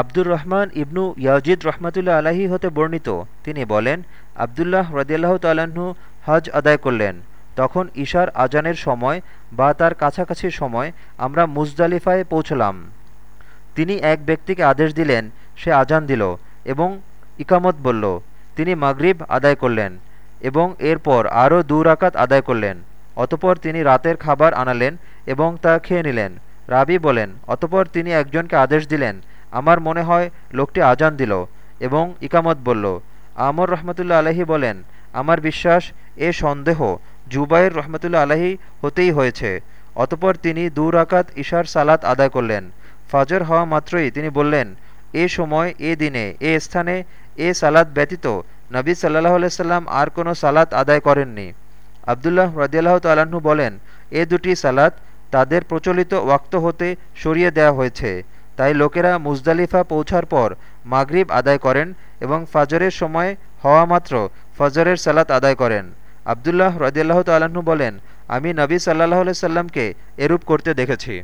Abdur Rahman ইবনু Yazid রহমতুল্লা আলাহি হতে বর্ণিত। তিনি বলেন, আবদুল্লাহ রদিয়াল্লাহ তাল্লাহ্ন হজ আদায় করলেন। তখন ঈশার আজানের সময় বা তার কাছাকাছি সময় আমরা মুজদালিফায় পৌঁছলাম। তিনি এক ব্যক্তিকে আদেশ দিলেন, সে আজান দিল এবং ইকামত বলল, তিনি মাগরিব আদায় করলেন এবং এরপর আরও দু রাকাত আদায় করলেন। অতপর তিনি রাতের খাবার আনালেন এবং তা খেয়ে নিলেন। রাবি বলেন, অতপর তিনি একজনকে আদেশ দিলেন আমার মনে হয় লোকটি আজান দিল এবং ইকামত বলল, আমর রহমতুল্লা আলহি বলেন, আমার বিশ্বাস এ সন্দেহ জুবাইর রহমতুল্লা আলহি হতেই হয়েছে। অতপর তিনি দু রাকাত ইশার সালাত আদায় করলেন। ফাজর হওয়া মাত্রই তিনি বললেন, এ সময়, এ দিনে, এ স্থানে এ সালাত ব্যতীত নবী সাল্লাহ আলাইসাল্লাম আর কোনো সালাত আদায় করেননি। আবদুল্লাহ রদিয়াল্লাহ তাল্লাহ্ন বলেন, এ দুটি সালাত তাদের প্রচলিত ওয়াক্ত হতে সরিয়ে দেয়া হয়েছে। তাই লোকেরা মুজদালিফা পৌঁছার পর মাগরিব আদায় করেন এবং ফাজরের সময় হওয়া মাত্র ফজরের সালাত আদায় করেন। আবদুল্লাহ রদিয়াল্লাহ তাল্লাহ্ন বলেন, আমি নবী সাল্লাহ সাল্লামকে এরূপ করতে দেখেছি।